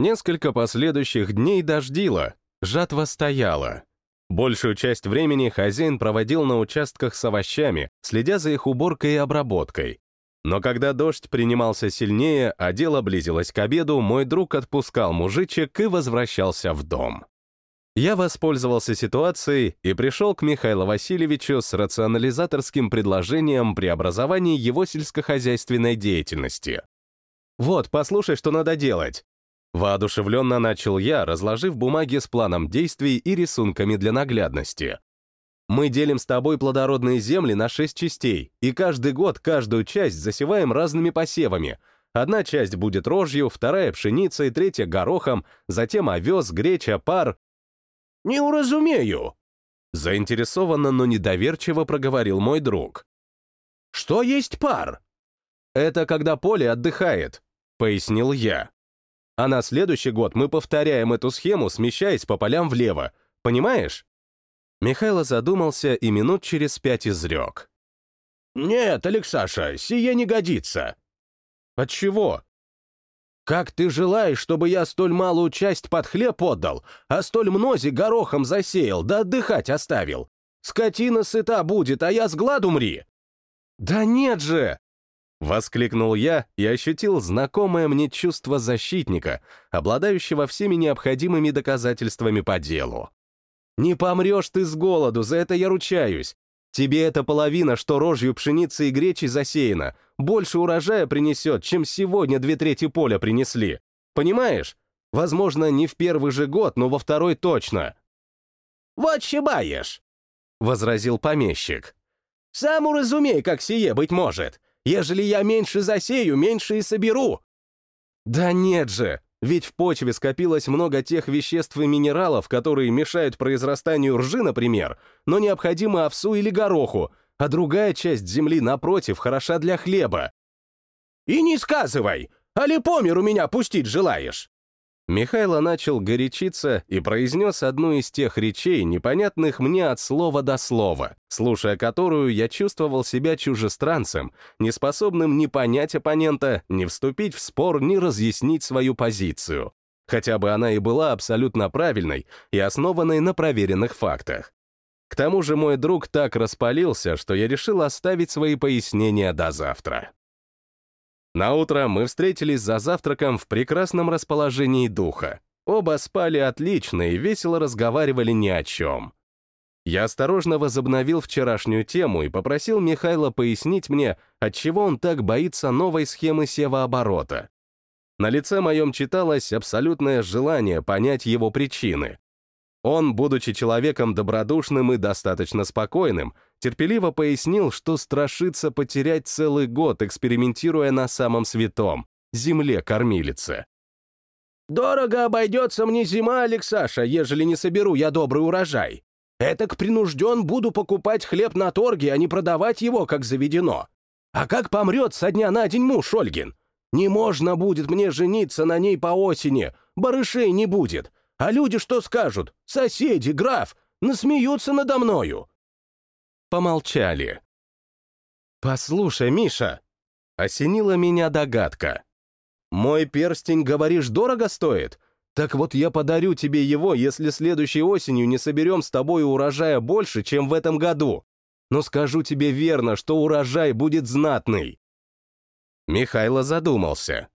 Несколько последующих дней дождило, жатва стояла. Большую часть времени хозяин проводил на участках с овощами, следя за их уборкой и обработкой. Но когда дождь принимался сильнее, а дело близилось к обеду, мой друг отпускал мужичек и возвращался в дом. Я воспользовался ситуацией и пришел к Михаилу Васильевичу с рационализаторским предложением преобразования его сельскохозяйственной деятельности. «Вот, послушай, что надо делать». Воодушевленно начал я, разложив бумаги с планом действий и рисунками для наглядности. Мы делим с тобой плодородные земли на шесть частей, и каждый год каждую часть засеваем разными посевами. Одна часть будет рожью, вторая — пшеницей, третья — горохом, затем овес, греча, пар. «Не уразумею!» Заинтересованно, но недоверчиво проговорил мой друг. «Что есть пар?» «Это когда поле отдыхает», — пояснил я. «А на следующий год мы повторяем эту схему, смещаясь по полям влево. Понимаешь?» Михайло задумался и минут через пять изрек. «Нет, Алексаша, сие не годится». «Отчего?» «Как ты желаешь, чтобы я столь малую часть под хлеб отдал, а столь мнози горохом засеял, да отдыхать оставил? Скотина сыта будет, а я с гладу мри!» «Да нет же!» Воскликнул я и ощутил знакомое мне чувство защитника, обладающего всеми необходимыми доказательствами по делу. Не помрешь ты с голоду, за это я ручаюсь. Тебе эта половина, что рожью пшеницы и гречи засеяна, больше урожая принесет, чем сегодня две трети поля принесли. Понимаешь? Возможно, не в первый же год, но во второй точно. «Вот щебаешь!» — возразил помещик. «Сам уразумей, как сие быть может. Ежели я меньше засею, меньше и соберу». «Да нет же! Ведь в почве скопилось много тех веществ и минералов, которые мешают произрастанию ржи, например, но необходимы овсу или гороху, а другая часть земли, напротив, хороша для хлеба. «И не сказывай! А ли по миру меня пустить желаешь?» Михайло начал горячиться и произнес одну из тех речей, непонятных мне от слова до слова, слушая которую я чувствовал себя чужестранцем, неспособным ни понять оппонента, ни вступить в спор, ни разъяснить свою позицию. Хотя бы она и была абсолютно правильной и основанной на проверенных фактах. К тому же мой друг так распалился, что я решил оставить свои пояснения до завтра. На утро мы встретились за завтраком в прекрасном расположении духа. Оба спали отлично и весело разговаривали ни о чем. Я осторожно возобновил вчерашнюю тему и попросил Михайла пояснить мне, отчего он так боится новой схемы севооборота. На лице моем читалось абсолютное желание понять его причины. Он, будучи человеком добродушным и достаточно спокойным, терпеливо пояснил, что страшится потерять целый год, экспериментируя на самом святом — земле-кормилице. «Дорого обойдется мне зима, Алексаша, ежели не соберу я добрый урожай. Этак принужден буду покупать хлеб на торге, а не продавать его, как заведено. А как помрет со дня на день муж Ольгин? Не можно будет мне жениться на ней по осени, барышей не будет, а люди что скажут? Соседи, граф, насмеются надо мною. Помолчали. «Послушай, Миша!» Осенила меня догадка. «Мой перстень, говоришь, дорого стоит? Так вот я подарю тебе его, если следующей осенью не соберем с тобой урожая больше, чем в этом году. Но скажу тебе верно, что урожай будет знатный». Михайло задумался.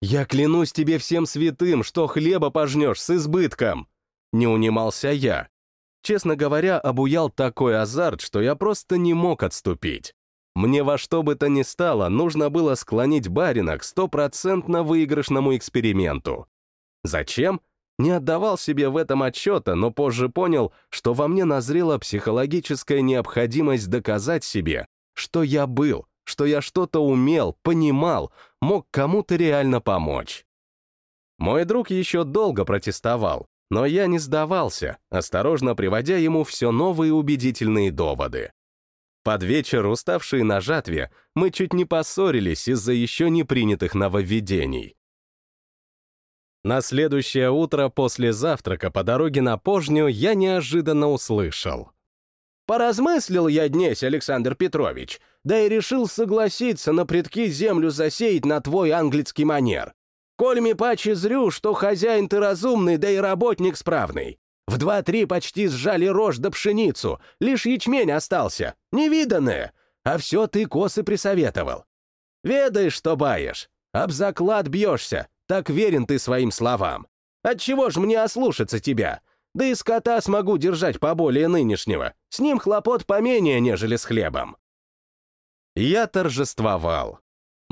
«Я клянусь тебе всем святым, что хлеба пожнешь с избытком!» Не унимался я. Честно говоря, обуял такой азарт, что я просто не мог отступить. Мне во что бы то ни стало, нужно было склонить барина к стопроцентно выигрышному эксперименту. Зачем? Не отдавал себе в этом отчета, но позже понял, что во мне назрела психологическая необходимость доказать себе, что я был, что я что-то умел, понимал, мог кому-то реально помочь. Мой друг еще долго протестовал, но я не сдавался, осторожно приводя ему все новые убедительные доводы. Под вечер, уставшие на жатве, мы чуть не поссорились из-за еще не принятых нововведений. На следующее утро после завтрака по дороге на Пожню я неожиданно услышал. «Поразмыслил я днесь, Александр Петрович, да и решил согласиться на предки землю засеять на твой английский манер. Кольми паче зрю, что хозяин ты разумный, да и работник справный. В два-три почти сжали рожь да пшеницу, лишь ячмень остался, невиданное, а все ты косы присоветовал. Ведаешь, что баешь, об заклад бьешься, так верен ты своим словам. Отчего ж мне ослушаться тебя? Да и скота смогу держать поболее нынешнего. С ним хлопот поменее, нежели с хлебом. Я торжествовал.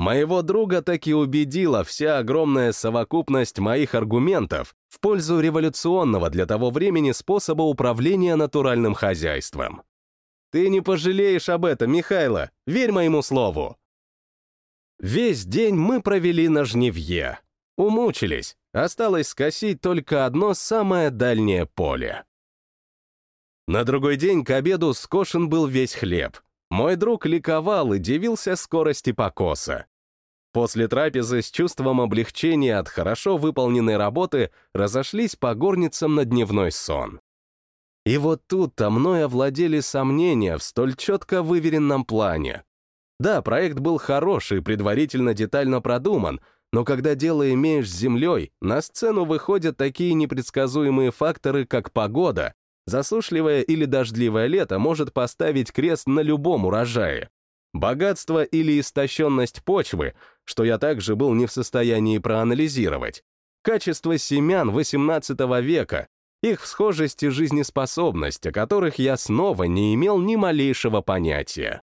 Моего друга так и убедила вся огромная совокупность моих аргументов в пользу революционного для того времени способа управления натуральным хозяйством. Ты не пожалеешь об этом, Михайло, верь моему слову. Весь день мы провели на жневье. Умучились, осталось скосить только одно самое дальнее поле. На другой день к обеду скошен был весь хлеб. Мой друг ликовал и дивился скорости покоса. После трапезы с чувством облегчения от хорошо выполненной работы разошлись по горницам на дневной сон. И вот тут-то мной овладели сомнения в столь четко выверенном плане. Да, проект был хороший, предварительно детально продуман, но когда дело имеешь с землей, на сцену выходят такие непредсказуемые факторы, как погода. Засушливое или дождливое лето может поставить крест на любом урожае. Богатство или истощенность почвы, что я также был не в состоянии проанализировать. Качество семян XVIII века, их всхожесть и жизнеспособность, о которых я снова не имел ни малейшего понятия.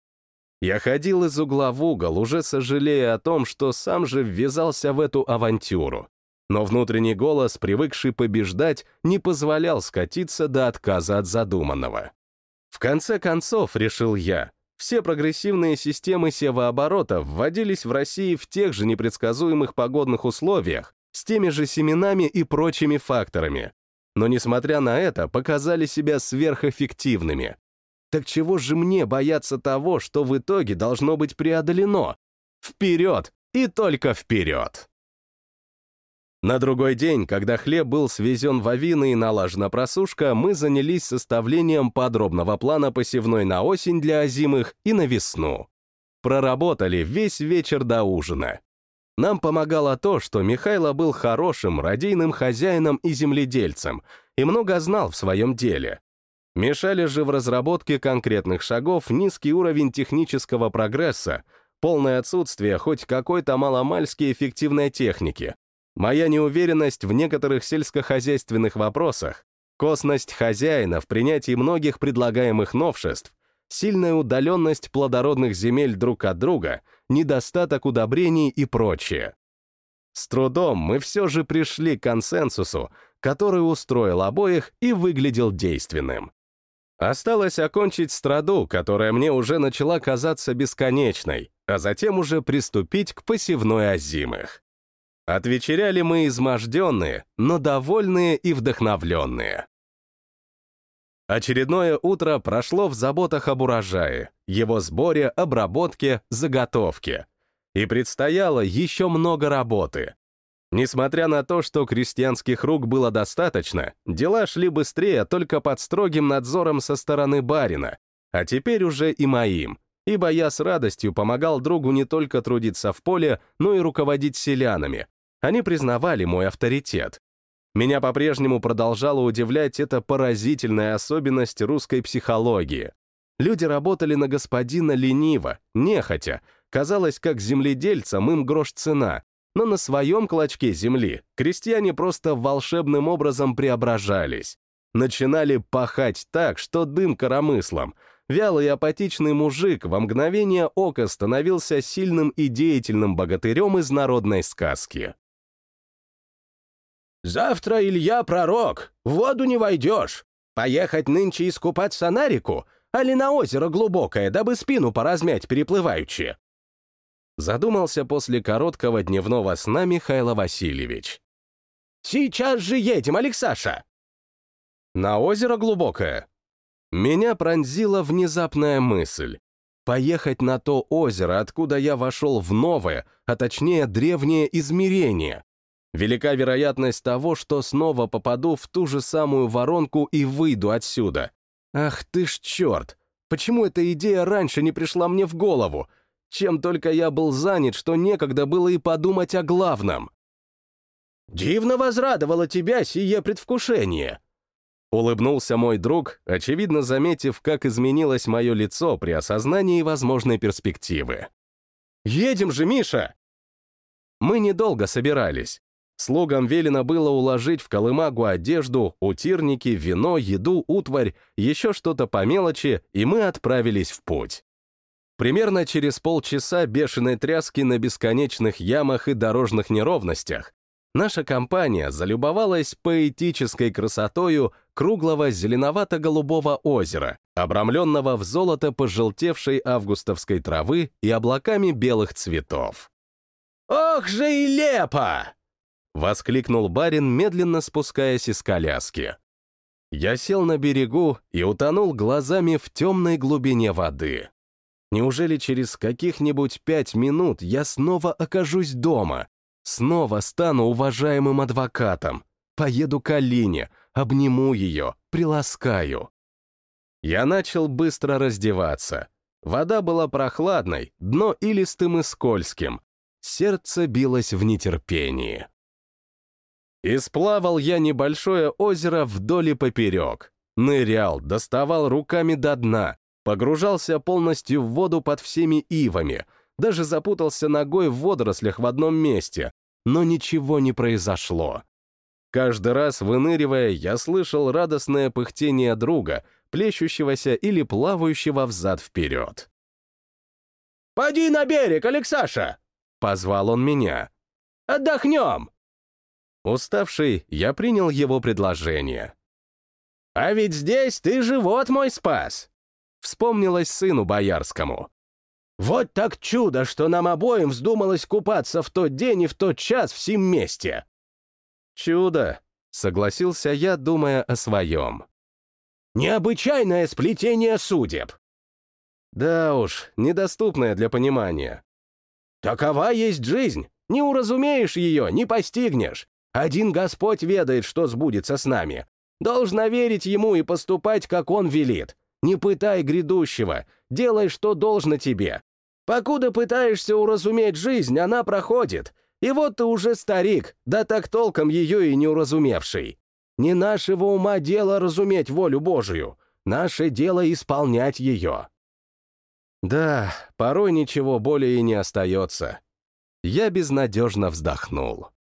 Я ходил из угла в угол, уже сожалея о том, что сам же ввязался в эту авантюру. Но внутренний голос, привыкший побеждать, не позволял скатиться до отказа от задуманного. В конце концов, решил я, все прогрессивные системы севооборота вводились в России в тех же непредсказуемых погодных условиях, с теми же семенами и прочими факторами. Но, несмотря на это, показали себя сверхэффективными. Так чего же мне бояться того, что в итоге должно быть преодолено? Вперед! И только вперед! На другой день, когда хлеб был свезен в Авины и налажена просушка, мы занялись составлением подробного плана посевной на осень для озимых и на весну. Проработали весь вечер до ужина. Нам помогало то, что Михайло был хорошим, радийным хозяином и земледельцем и много знал в своем деле. Мешали же в разработке конкретных шагов низкий уровень технического прогресса, полное отсутствие хоть какой-то маломальски эффективной техники, моя неуверенность в некоторых сельскохозяйственных вопросах, косность хозяина в принятии многих предлагаемых новшеств, сильная удаленность плодородных земель друг от друга, недостаток удобрений и прочее. С трудом мы все же пришли к консенсусу, который устроил обоих и выглядел действенным. Осталось окончить страду, которая мне уже начала казаться бесконечной, а затем уже приступить к посевной озимых. Отвечеряли мы изможденные, но довольные и вдохновленные. Очередное утро прошло в заботах об урожае, его сборе, обработке, заготовке. И предстояло еще много работы. Несмотря на то, что крестьянских рук было достаточно, дела шли быстрее только под строгим надзором со стороны барина, а теперь уже и моим, ибо я с радостью помогал другу не только трудиться в поле, но и руководить селянами. Они признавали мой авторитет. Меня по-прежнему продолжала удивлять эта поразительная особенность русской психологии. Люди работали на господина лениво, нехотя, казалось, как земледельцам им грош цена, но на своем клочке земли крестьяне просто волшебным образом преображались. Начинали пахать так, что дым коромыслом. Вялый апатичный мужик во мгновение ока становился сильным и деятельным богатырем из народной сказки. «Завтра Илья пророк, в воду не войдешь. Поехать нынче искупаться на реку, али на озеро глубокое, дабы спину поразмять переплываючи?» Задумался после короткого дневного сна Михаил Васильевич. «Сейчас же едем, Алексаша!» «На озеро глубокое?» Меня пронзила внезапная мысль. Поехать на то озеро, откуда я вошел в новое, а точнее древнее измерение. Велика вероятность того, что снова попаду в ту же самую воронку и выйду отсюда. Ах ты ж черт! Почему эта идея раньше не пришла мне в голову? Чем только я был занят, что некогда было и подумать о главном. Дивно возрадовало тебя сие предвкушение!» Улыбнулся мой друг, очевидно заметив, как изменилось мое лицо при осознании возможной перспективы. «Едем же, Миша!» Мы недолго собирались. Слугам велено было уложить в колымагу одежду, утирники, вино, еду, утварь, еще что-то по мелочи, и мы отправились в путь. Примерно через полчаса бешеной тряски на бесконечных ямах и дорожных неровностях наша компания залюбовалась поэтической красотою круглого зеленовато-голубого озера, обрамленного в золото пожелтевшей августовской травы и облаками белых цветов. «Ох же и лепо!» — воскликнул барин, медленно спускаясь из коляски. Я сел на берегу и утонул глазами в темной глубине воды. Неужели через каких-нибудь пять минут я снова окажусь дома? Снова стану уважаемым адвокатом. Поеду к Алине, обниму ее, приласкаю. Я начал быстро раздеваться. Вода была прохладной, дно илистым и скользким. Сердце билось в нетерпении. Исплавал я небольшое озеро вдоль и поперек. Нырял, доставал руками до дна, погружался полностью в воду под всеми ивами, даже запутался ногой в водорослях в одном месте, но ничего не произошло. Каждый раз, выныривая, я слышал радостное пыхтение друга, плещущегося или плавающего взад-вперед. «Поди на берег, Алексаша!» — позвал он меня. «Отдохнем!» Уставший, я принял его предложение. «А ведь здесь ты живот мой спас!» Вспомнилось сыну боярскому. «Вот так чудо, что нам обоим вздумалось купаться в тот день и в тот час в сим месте!» «Чудо!» — согласился я, думая о своем. «Необычайное сплетение судеб!» «Да уж, недоступное для понимания». «Такова есть жизнь! Не уразумеешь ее, не постигнешь! Один Господь ведает, что сбудется с нами. Должна верить Ему и поступать, как Он велит. Не пытай грядущего, делай, что должно тебе. Покуда пытаешься уразуметь жизнь, она проходит. И вот ты уже старик, да так толком ее и не уразумевший. Не нашего ума дело разуметь волю Божию. Наше дело исполнять ее. Да, порой ничего более и не остается. Я безнадежно вздохнул.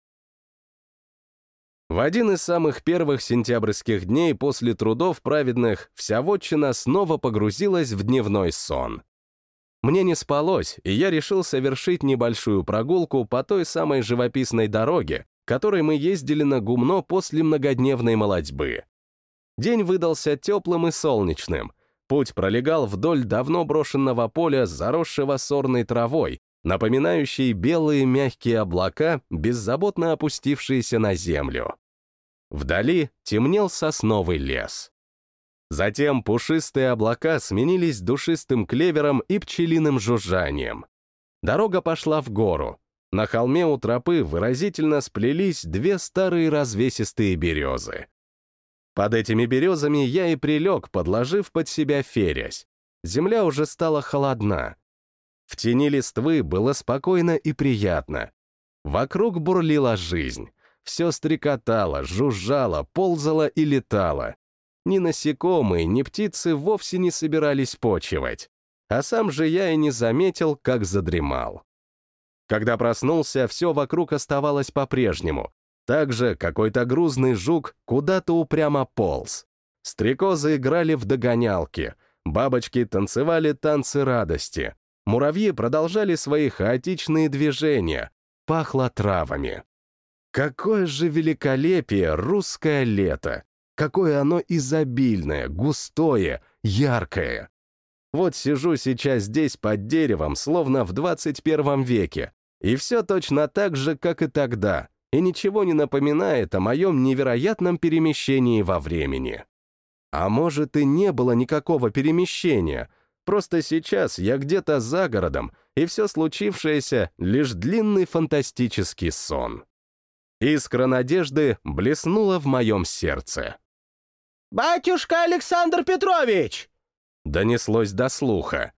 В один из самых первых сентябрьских дней после трудов праведных вся вотчина снова погрузилась в дневной сон. Мне не спалось, и я решил совершить небольшую прогулку по той самой живописной дороге, которой мы ездили на гумно после многодневной молодьбы. День выдался теплым и солнечным. Путь пролегал вдоль давно брошенного поля, заросшего сорной травой, напоминающей белые мягкие облака, беззаботно опустившиеся на землю. Вдали темнел сосновый лес. Затем пушистые облака сменились душистым клевером и пчелиным жужжанием. Дорога пошла в гору. На холме у тропы выразительно сплелись две старые развесистые березы. Под этими березами я и прилег, подложив под себя ферязь. Земля уже стала холодна. В тени листвы было спокойно и приятно. Вокруг бурлила жизнь. Все стрекотало, жужжало, ползало и летало. Ни насекомые, ни птицы вовсе не собирались почивать. А сам же я и не заметил, как задремал. Когда проснулся, все вокруг оставалось по-прежнему. Также какой-то грузный жук куда-то упрямо полз. Стрекозы играли в догонялки, бабочки танцевали танцы радости, муравьи продолжали свои хаотичные движения, пахло травами. Какое же великолепие русское лето! Какое оно изобильное, густое, яркое! Вот сижу сейчас здесь под деревом, словно в 21 веке, и все точно так же, как и тогда, и ничего не напоминает о моем невероятном перемещении во времени. А может, и не было никакого перемещения, просто сейчас я где-то за городом, и все случившееся — лишь длинный фантастический сон. Искра надежды блеснула в моем сердце. «Батюшка Александр Петрович!» Донеслось до слуха.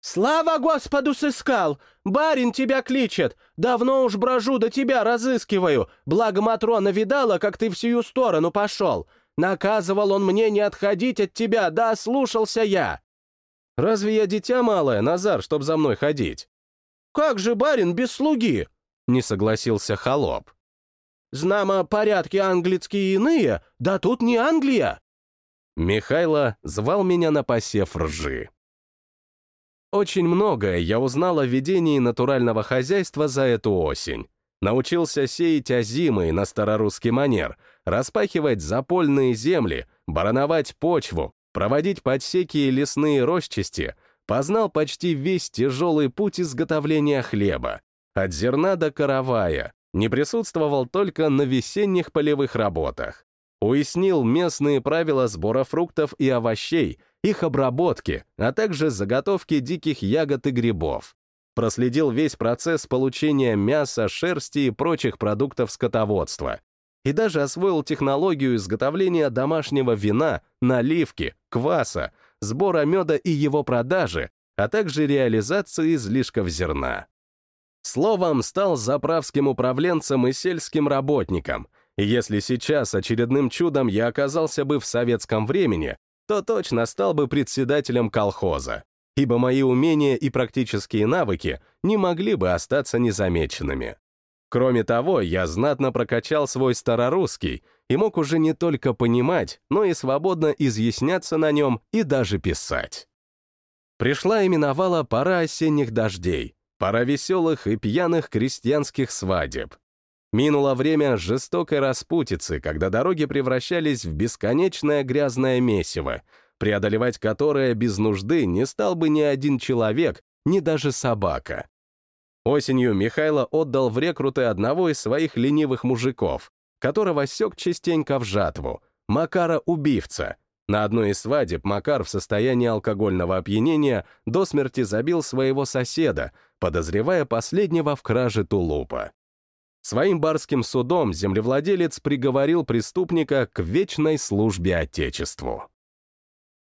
«Слава Господу сыскал! Барин тебя кличет! Давно уж брожу до тебя разыскиваю! Благо Матрона видала, как ты в сию сторону пошел! Наказывал он мне не отходить от тебя, да слушался я!» «Разве я дитя малое, Назар, чтоб за мной ходить?» «Как же барин без слуги?» — не согласился холоп. «Знамо порядки английские иные, да тут не Англия!» Михайло звал меня на посев ржи. Очень многое я узнал о ведении натурального хозяйства за эту осень. Научился сеять озимый на старорусский манер, распахивать запольные земли, барановать почву, проводить подсеки и лесные росчасти, познал почти весь тяжелый путь изготовления хлеба, от зерна до каравая, не присутствовал только на весенних полевых работах. Уяснил местные правила сбора фруктов и овощей, их обработки, а также заготовки диких ягод и грибов. Проследил весь процесс получения мяса, шерсти и прочих продуктов скотоводства. И даже освоил технологию изготовления домашнего вина, наливки, кваса, сбора меда и его продажи, а также реализации излишков зерна. Словом, стал заправским управленцем и сельским работником, и если сейчас очередным чудом я оказался бы в советском времени, то точно стал бы председателем колхоза, ибо мои умения и практические навыки не могли бы остаться незамеченными. Кроме того, я знатно прокачал свой старорусский и мог уже не только понимать, но и свободно изъясняться на нем и даже писать. Пришла и миновала пора осенних дождей, пора веселых и пьяных крестьянских свадеб. Минуло время жестокой распутицы, когда дороги превращались в бесконечное грязное месиво, преодолевать которое без нужды не стал бы ни один человек, ни даже собака. Осенью Михайло отдал в рекруты одного из своих ленивых мужиков, которого сёк частенько в жатву, Макара-убивца. На одной из свадеб Макар в состоянии алкогольного опьянения до смерти забил своего соседа, подозревая последнего в краже тулупа. Своим барским судом землевладелец приговорил преступника к вечной службе Отечеству.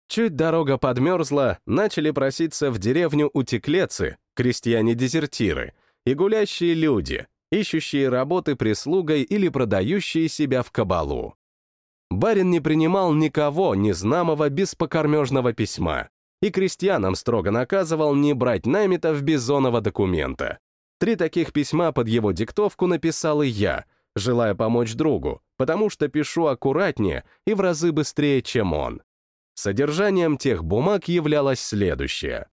Чуть дорога подмерзла, начали проситься в деревню утеклецы, крестьяне-дезертиры, и гулящие люди, ищущие работы прислугой или продающие себя в кабалу. Барин не принимал никого, незнамого, без покормежного письма, и крестьянам строго наказывал не брать наймитов без зонного документа. Три таких письма под его диктовку написал и я, желая помочь другу, потому что пишу аккуратнее и в разы быстрее, чем он. Содержанием тех бумаг являлось следующее.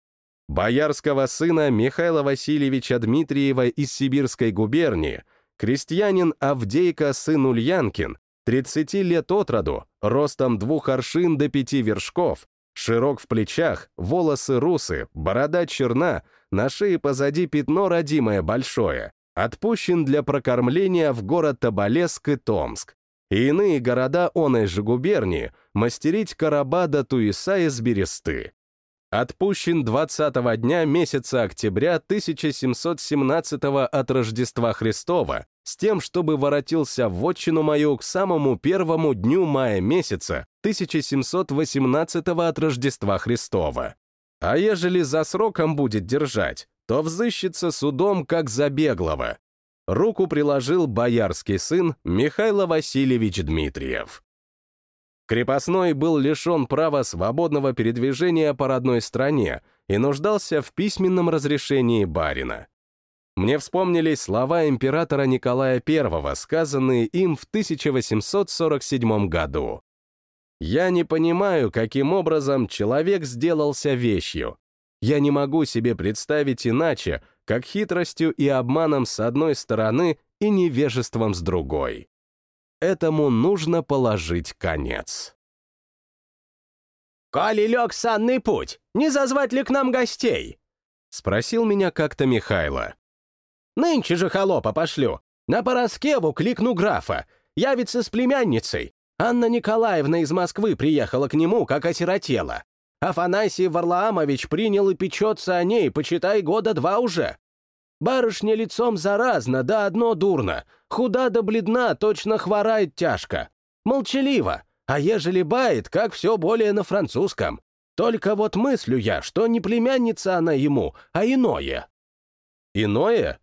Боярского сына Михаила Васильевича Дмитриева из Сибирской губернии, крестьянин Авдейка сын Ульянкин, 30 лет от роду, ростом двух аршин до пяти вершков, широк в плечах, волосы русы, борода черна, на шее позади пятно родимое большое, отпущен для прокормления в город Тоболеск и Томск, и иные города оной же губернии мастерить короба до туиса из бересты. Отпущен 20-го дня месяца октября 1717 от Рождества Христова с тем, чтобы воротился в отчину мою к самому первому дню мая месяца 1718 от Рождества Христова. А ежели за сроком будет держать, то взыщется судом как за беглого. Руку приложил боярский сын Михаил Васильевич Дмитриев. Крепостной был лишен права свободного передвижения по родной стране и нуждался в письменном разрешении барина. Мне вспомнились слова императора Николая I, сказанные им в 1847 году. Я не понимаю, каким образом человек сделался вещью. Я не могу себе представить иначе, как хитростью и обманом с одной стороны и невежеством с другой. Этому нужно положить конец. «Коли лег санный путь, не зазвать ли к нам гостей?» — спросил меня как-то Михайло. «Нынче же холопа пошлю. На Пороскеву кликну графа. Явится с племянницей. Анна Николаевна из Москвы приехала к нему, как осиротела. Афанасий Варлаамович принял и печется о ней, почитай, года два уже. Барышня лицом заразна, да одно дурно. Худа да бледна, точно хворает тяжко. Молчаливо, а ежели бает, как все более на французском. Только вот мыслю я, что не племянница она ему, а иное. Иное?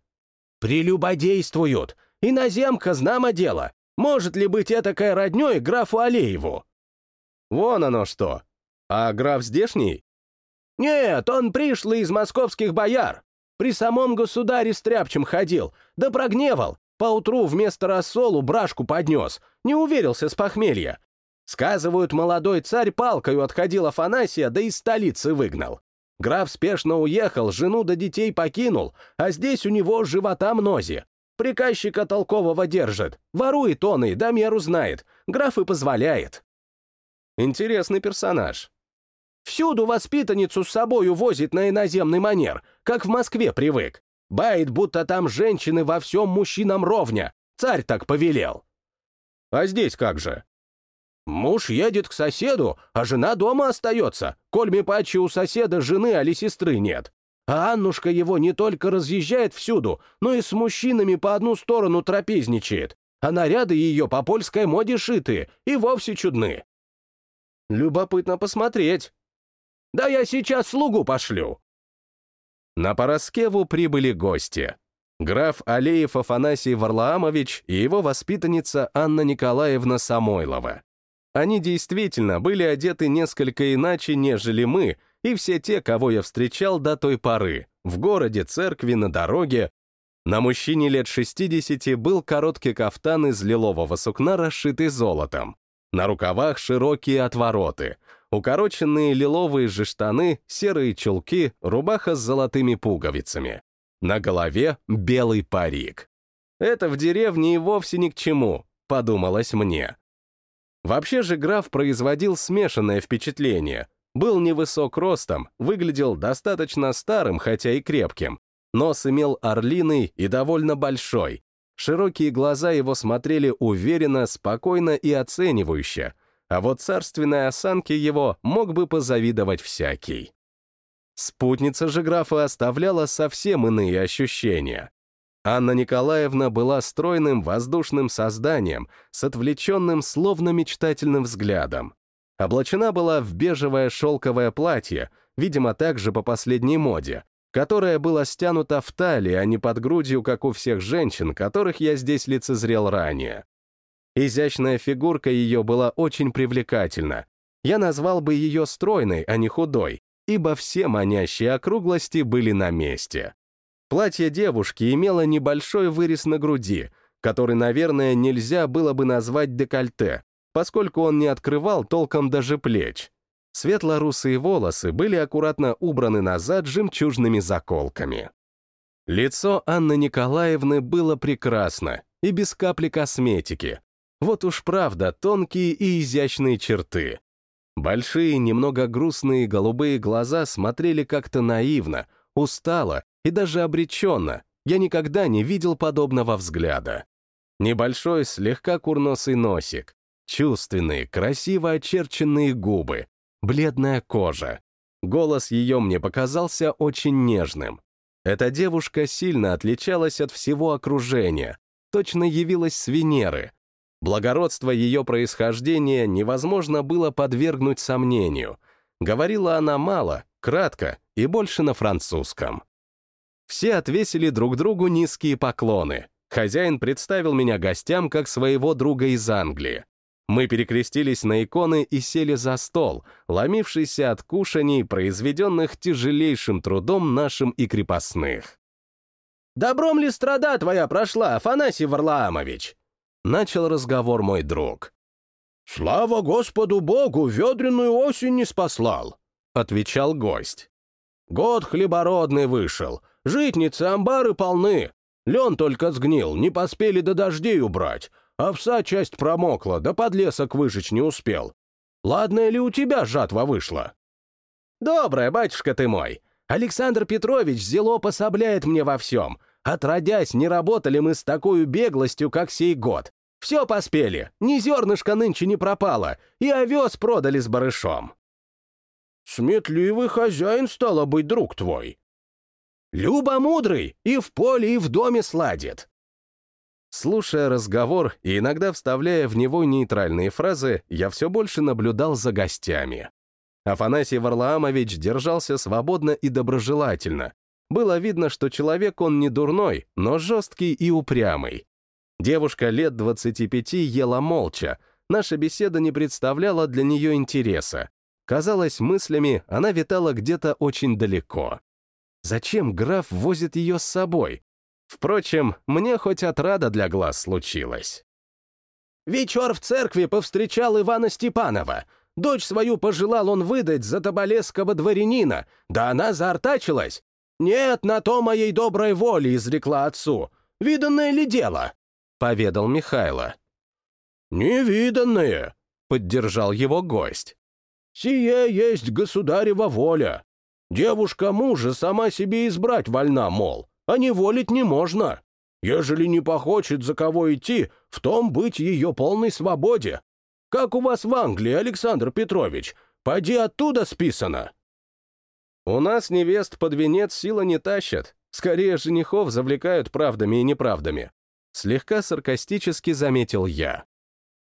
Прелюбодействуют. Иноземка, знамо дело. Может ли быть этакая роднёй графу Алееву? Вон оно что. А граф здешний? Нет, он пришлый из московских бояр. При самом государе стряпчем ходил, да прогневал. Поутру вместо рассолу брашку поднес. Не уверился с похмелья. Сказывают, молодой царь палкою отходил Афанасия, да из столицы выгнал. Граф спешно уехал, жену да детей покинул, а здесь у него живота мнози. Приказчика толкового держит, ворует он и да меру знает, граф и позволяет. Интересный персонаж. Всюду воспитанницу с собою возит на иноземный манер, как в Москве привык. Бает, будто там женщины во всем мужчинам ровня. Царь так повелел. А здесь как же? Муж едет к соседу, а жена дома остается, коль мипачи у соседа жены али сестры нет. А Аннушка его не только разъезжает всюду, но и с мужчинами по одну сторону трапезничает, а наряды ее по польской моде шиты и вовсе чудны. Любопытно посмотреть. Да я сейчас слугу пошлю. На Пороскеву прибыли гости. Граф Алеев Афанасий Варлаамович и его воспитанница Анна Николаевна Самойлова. Они действительно были одеты несколько иначе, нежели мы, и все те, кого я встречал до той поры, в городе, церкви, на дороге. На мужчине лет 60 был короткий кафтан из лилового сукна, расшитый золотом. На рукавах широкие отвороты, укороченные лиловые же штаны, серые чулки, рубаха с золотыми пуговицами. На голове белый парик. Это в деревне и вовсе ни к чему, подумалось мне. Вообще же граф производил смешанное впечатление. Был невысок ростом, выглядел достаточно старым, хотя и крепким. Нос имел орлиный и довольно большой. Широкие глаза его смотрели уверенно, спокойно и оценивающе, а вот царственной осанке его мог бы позавидовать всякий. Спутница же графа оставляла совсем иные ощущения. Анна Николаевна была стройным воздушным созданием с отвлеченным, словно мечтательным взглядом. Облачена была в бежевое шелковое платье, видимо, также по последней моде, которое было стянуто в талии, а не под грудью, как у всех женщин, которых я здесь лицезрел ранее. Изящная фигурка ее была очень привлекательна. Я назвал бы ее стройной, а не худой, ибо все манящие округлости были на месте. Платье девушки имело небольшой вырез на груди, который, наверное, нельзя было бы назвать декольте, поскольку он не открывал толком даже плеч. Светло-русые волосы были аккуратно убраны назад жемчужными заколками. Лицо Анны Николаевны было прекрасно и без капли косметики. Вот уж правда, тонкие и изящные черты. Большие, немного грустные голубые глаза смотрели как-то наивно, устало и даже обреченно. Я никогда не видел подобного взгляда. Небольшой, слегка курносый носик, чувственные, красиво очерченные губы, бледная кожа. Голос ее мне показался очень нежным. Эта девушка сильно отличалась от всего окружения, точно явилась с Венеры. Благородство ее происхождения невозможно было подвергнуть сомнению. Говорила она мало, кратко и больше на французском. Все отвесили друг другу низкие поклоны. Хозяин представил меня гостям как своего друга из Англии. Мы перекрестились на иконы и сели за стол, ломившийся от кушаний, произведенных тяжелейшим трудом нашим и крепостных. «Добром ли страда твоя прошла, Афанасий Варлаамович?» Начал разговор мой друг. «Слава Господу Богу, ведреную осень не спаслал», — отвечал гость. «Год хлебородный вышел, Житницы, амбары полны. Лен только сгнил, не поспели до дождей убрать. Овса часть промокла, да подлесок выжечь не успел. Ладно ли у тебя жатва вышла? Добрая, батюшка ты мой. Александр Петрович зело пособляет мне во всем. Отродясь, не работали мы с такой беглостью, как сей год. Все поспели, ни зернышка нынче не пропало, и овес продали с барышом. Сметливый хозяин, стало быть, друг твой. Люба мудрый, и в поле, и в доме сладит. Слушая разговор и иногда вставляя в него нейтральные фразы, я все больше наблюдал за гостями. Афанасий Варлаамович держался свободно и доброжелательно. Было видно, что человек он не дурной, но жесткий и упрямый. Девушка лет 25 ела молча, наша беседа не представляла для нее интереса. Казалось, мыслями она витала где-то очень далеко. Зачем граф возит ее с собой? Впрочем, мне хоть отрада для глаз случилась. Вечер в церкви повстречал Ивана Степанова. Дочь свою пожелал он выдать за табалесского дворянина, да она заортачилась. «Нет, на то моей доброй воли», — изрекла отцу. «Виданное ли дело?» — поведал Михайло. «Невиданное», — поддержал его гость. «Сие есть государева воля. Девушка мужа сама себе избрать вольна, мол, а не волить не можно. Ежели не похочет за кого идти, в том быть ее полной свободе. Как у вас в Англии, Александр Петрович? Пойди оттуда списано». «У нас невест под венец сила не тащат. Скорее, женихов завлекают правдами и неправдами». Слегка саркастически заметил я.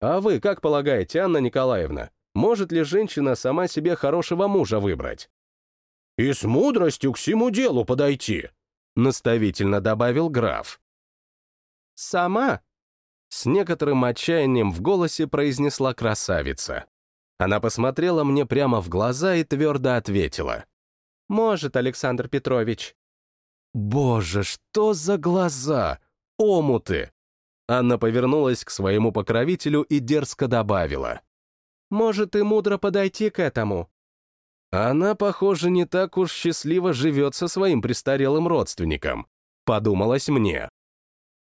«А вы как полагаете, Анна Николаевна, может ли женщина сама себе хорошего мужа выбрать?» «И с мудростью к всему делу подойти», — наставительно добавил граф. «Сама?» С некоторым отчаянием в голосе произнесла красавица. Она посмотрела мне прямо в глаза и твердо ответила. «Может, Александр Петрович». «Боже, что за глаза! Омуты!» Анна повернулась к своему покровителю и дерзко добавила. «Может, и мудро подойти к этому». Она, похоже, не так уж счастливо живет со своим престарелым родственником, подумалось мне.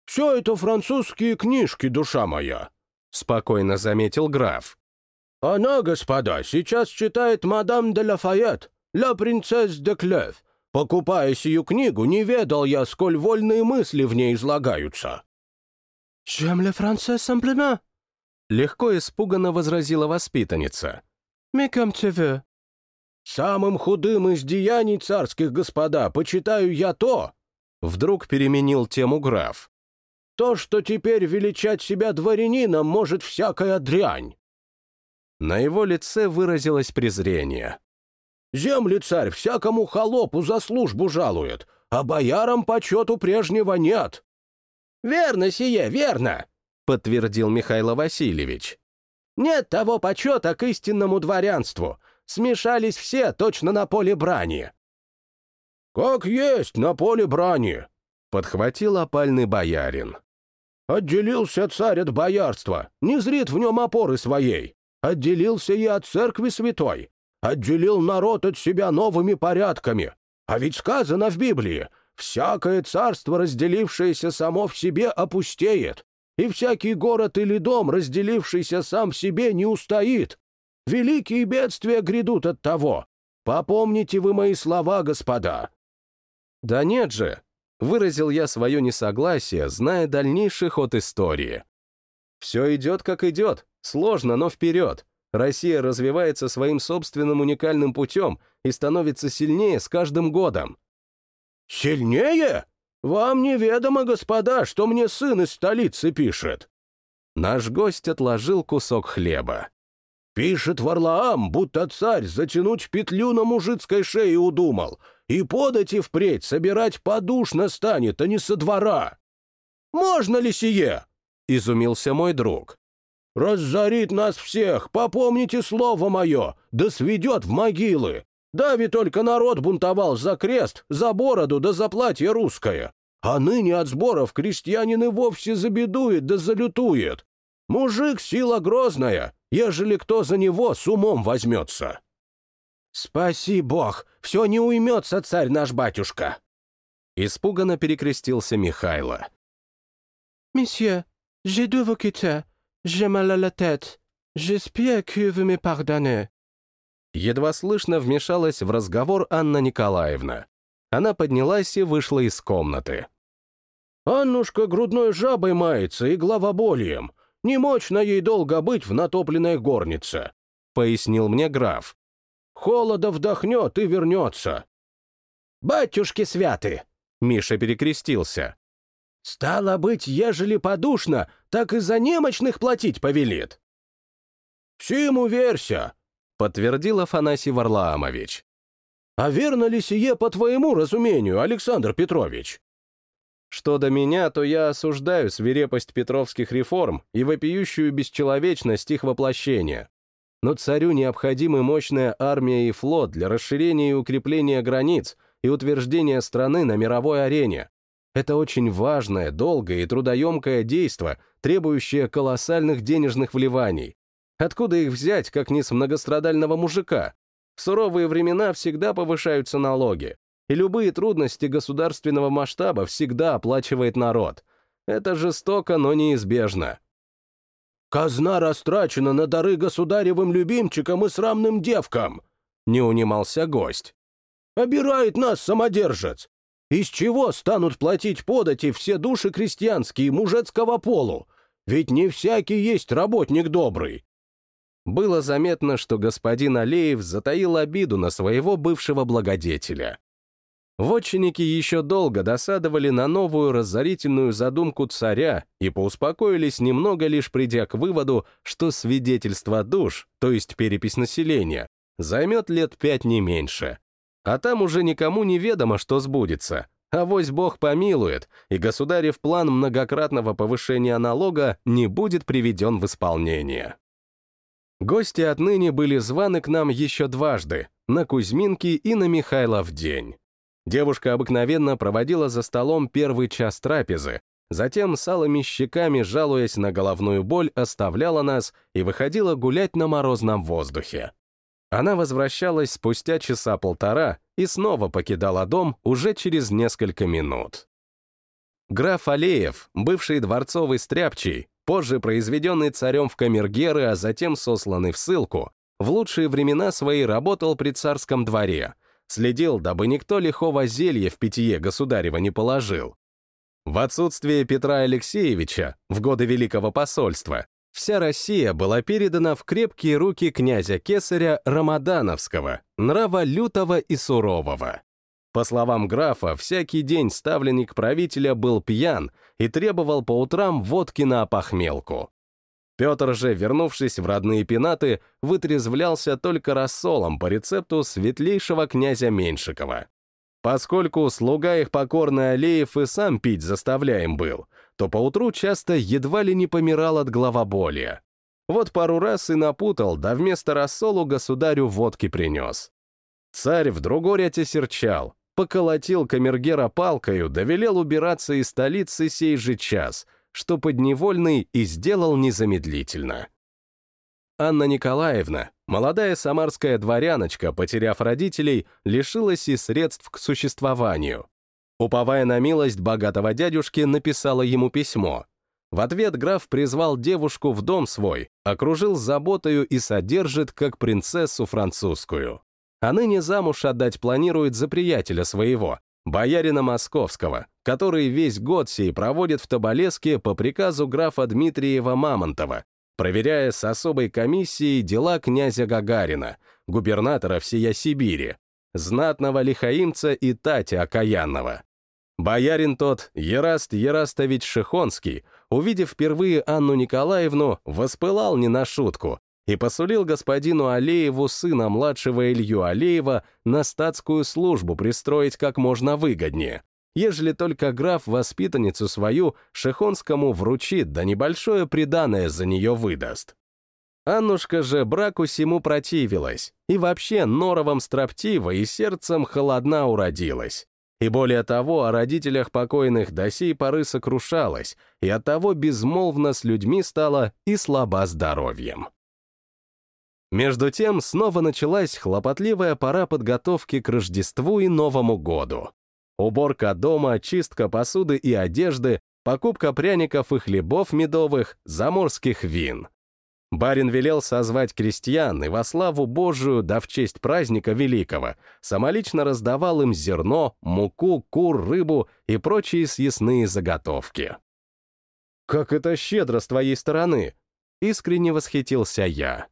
«Все это французские книжки, душа моя», — спокойно заметил граф. «Она, господа, сейчас читает «Мадам де Лафайет», «Ла принцесс де Клев». Покупая сию книгу, не ведал я, сколь вольные мысли в ней излагаются». «J'aime le français simplement», — легко испуганно возразила воспитанница. «Mais comme tu veux». «Самым худым из деяний царских, господа, почитаю я то», — вдруг переменил тему граф, то, что теперь величать себя дворянином может всякая дрянь». На его лице выразилось презрение. «Земли царь всякому холопу за службу жалует, а боярам почету прежнего нет». «Верно сие, верно», — подтвердил Михаил Васильевич. «Нет того почета к истинному дворянству. Смешались все точно на поле брани». «Как есть на поле брани», — подхватил опальный боярин. Отделился царь от боярства, не зрит в нем опоры своей. Отделился и от церкви святой. Отделил народ от себя новыми порядками. А ведь сказано в Библии, всякое царство, разделившееся само в себе, опустеет, и всякий город или дом, разделившийся сам в себе, не устоит. Великие бедствия грядут от того. Попомните вы мои слова, господа». «Да нет же, Выразил я свое несогласие, зная дальнейший ход истории. Все идет как идет, сложно, но вперед. Россия развивается своим собственным уникальным путем и становится сильнее с каждым годом. «Сильнее? Вам неведомо, господа, что мне сын из столицы пишет». Наш гость отложил кусок хлеба. «Пишет Варлаам, будто царь затянуть петлю на мужицкой шее удумал, и подать и впредь собирать подушно станет, а не со двора. Можно ли сие? — изумился мой друг. «Разорит нас всех, попомните слово мое, да сведет в могилы. Дави только народ бунтовал за крест, за бороду да за платье русское. А ныне от сборов крестьянин и вовсе забедует да залютует. Мужик — сила грозная, ежели кто за него с умом возьмется». «Спаси Бог, все не уймется, царь наш батюшка!» Испуганно перекрестился Михайло. «Месье, vous quitter. J'ai mal à la tête. J'espère que vous me pardonnez». Едва слышно вмешалась в разговор Анна Николаевна. Она поднялась и вышла из комнаты. «Аннушка грудной жабой мается и головоболием. Не мощно ей долго быть в натопленной горнице», — пояснил мне граф. Холода вдохнет и вернется. «Батюшки святы!» — Миша перекрестился. «Стало быть, ежели подушно, так и за немощных платить повелит». «Всем уверься!» — подтвердил Афанасий Варлаамович. «А верно ли сие по твоему разумению, Александр Петрович?» Что до меня, то я осуждаю свирепость петровских реформ и вопиющую бесчеловечность их воплощения. Но царю необходимы мощная армия и флот для расширения и укрепления границ и утверждения страны на мировой арене. Это очень важное, долгое и трудоемкое действо, требующее колоссальных денежных вливаний. Откуда их взять, как не с многострадального мужика? В суровые времена всегда повышаются налоги, и любые трудности государственного масштаба всегда оплачивает народ. Это жестоко, но неизбежно. «Казна растрачена на дары государевым любимчикам и срамным девкам», — не унимался гость. «Обирает нас самодержец. Из чего станут платить подати все души крестьянские мужецкого полу? Ведь не всякий есть работник добрый». Было заметно, что господин Алеев затаил обиду на своего бывшего благодетеля. Вотчинники еще долго досадовали на новую разорительную задумку царя и поуспокоились немного, лишь придя к выводу, что свидетельство душ, то есть перепись населения, займет лет пять не меньше. А там уже никому не ведомо, что сбудется. Авось бог помилует, и государев план многократного повышения налога не будет приведен в исполнение. Гости отныне были званы к нам еще дважды, на Кузьминки и на Михайлов день. Девушка обыкновенно проводила за столом первый час трапезы, затем с алыми щеками, жалуясь на головную боль, оставляла нас и выходила гулять на морозном воздухе. Она возвращалась спустя часа полтора и снова покидала дом уже через несколько минут. Граф Алеев, бывший дворцовый стряпчий, позже произведенный царем в камергеры, а затем сосланный в ссылку, в лучшие времена свои работал при царском дворе, следил, дабы никто лихого зелья в питье государева не положил. В отсутствие Петра Алексеевича, в годы Великого посольства, вся Россия была передана в крепкие руки князя Кесаря Рамадановского, нрава лютого и сурового. По словам графа, всякий день ставленник правителя был пьян и требовал по утрам водки на опохмелку. Петр же, вернувшись в родные пенаты, вытрезвлялся только рассолом по рецепту светлейшего князя Меньшикова. Поскольку слуга их покорный Алеев и сам пить заставляем был, то поутру часто едва ли не помирал от головоболия. Вот пару раз и напутал, да вместо рассолу государю водки принес. Царь в другоряте серчал, поколотил камергера палкою, довелел убираться из столицы сей же час — что подневольный и сделал незамедлительно. Анна Николаевна, молодая самарская дворяночка, потеряв родителей, лишилась и средств к существованию. Уповая на милость богатого дядюшки, написала ему письмо. В ответ граф призвал девушку в дом свой, окружил заботою и содержит, как принцессу французскую. А ныне замуж отдать планирует за приятеля своего, боярина Московского, который весь год сей проводит в Тоболеске по приказу графа Дмитриева Мамонтова, проверяя с особой комиссией дела князя Гагарина, губернатора всея Сибири, знатного лихаимца и Тати Окаянного. Боярин тот, Ераст Ерастович Шихонский, увидев впервые Анну Николаевну, воспылал не на шутку и посулил господину Алееву сына младшего Илью Алеева на статскую службу пристроить как можно выгоднее, ежели только граф воспитанницу свою Шехонскому вручит, да небольшое приданое за нее выдаст. Аннушка же браку сему противилась, и вообще норовом строптива и сердцем холодна уродилась. И более того, о родителях покойных до сей поры сокрушалась, и оттого безмолвно с людьми стала и слаба здоровьем. Между тем снова началась хлопотливая пора подготовки к Рождеству и Новому году. Уборка дома, чистка посуды и одежды, покупка пряников и хлебов медовых, заморских вин. Барин велел созвать крестьян и во славу Божию, да в честь праздника великого, самолично раздавал им зерно, муку, кур, рыбу и прочие съестные заготовки. «Как это щедро с твоей стороны!» — искренне восхитился я.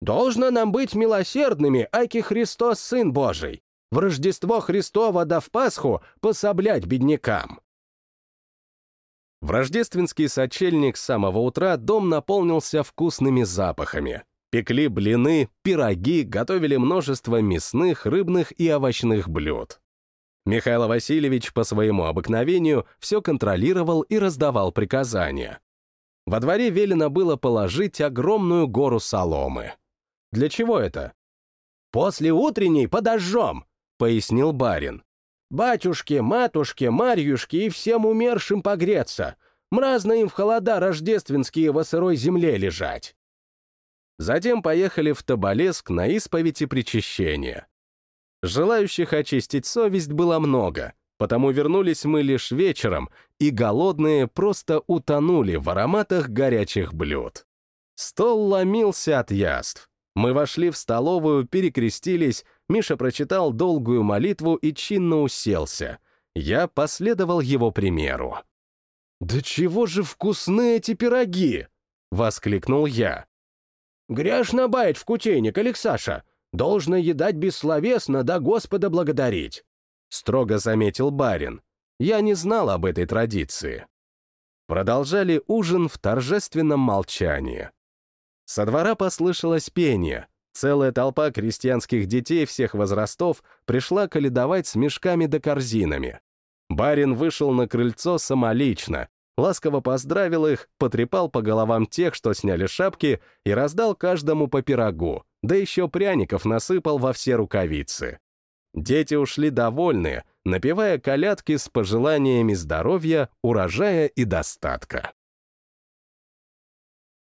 Должно нам быть милосердными, аки Христос, Сын Божий. В Рождество Христово да в Пасху пособлять беднякам. В рождественский сочельник с самого утра дом наполнился вкусными запахами. Пекли блины, пироги, готовили множество мясных, рыбных и овощных блюд. Михаил Васильевич по своему обыкновению все контролировал и раздавал приказания. Во дворе велено было положить огромную гору соломы. Для чего это? «После утренней подожжем», — пояснил барин. «Батюшке, матушке, Марьюшке и всем умершим погреться. Мразно им в холода рождественские во сырой земле лежать». Затем поехали в Тоболеск на исповедь и причащение. Желающих очистить совесть было много, потому вернулись мы лишь вечером, и голодные просто утонули в ароматах горячих блюд. Стол ломился от яств. Мы вошли в столовую, перекрестились, Миша прочитал долгую молитву и чинно уселся. Я последовал его примеру. «Да чего же вкусны эти пироги!» — воскликнул я. «Грешно баять в кутейник, Алексаша. Должно едать бессловесно, да Господа благодарить», — строго заметил барин. Я не знал об этой традиции. Продолжали ужин в торжественном молчании. Со двора послышалось пение. Целая толпа крестьянских детей всех возрастов пришла каледовать с мешками да корзинами. Барин вышел на крыльцо самолично, ласково поздравил их, потрепал по головам тех, что сняли шапки, и раздал каждому по пирогу, да еще пряников насыпал во все рукавицы. Дети ушли довольные, напевая колядки с пожеланиями здоровья, урожая и достатка.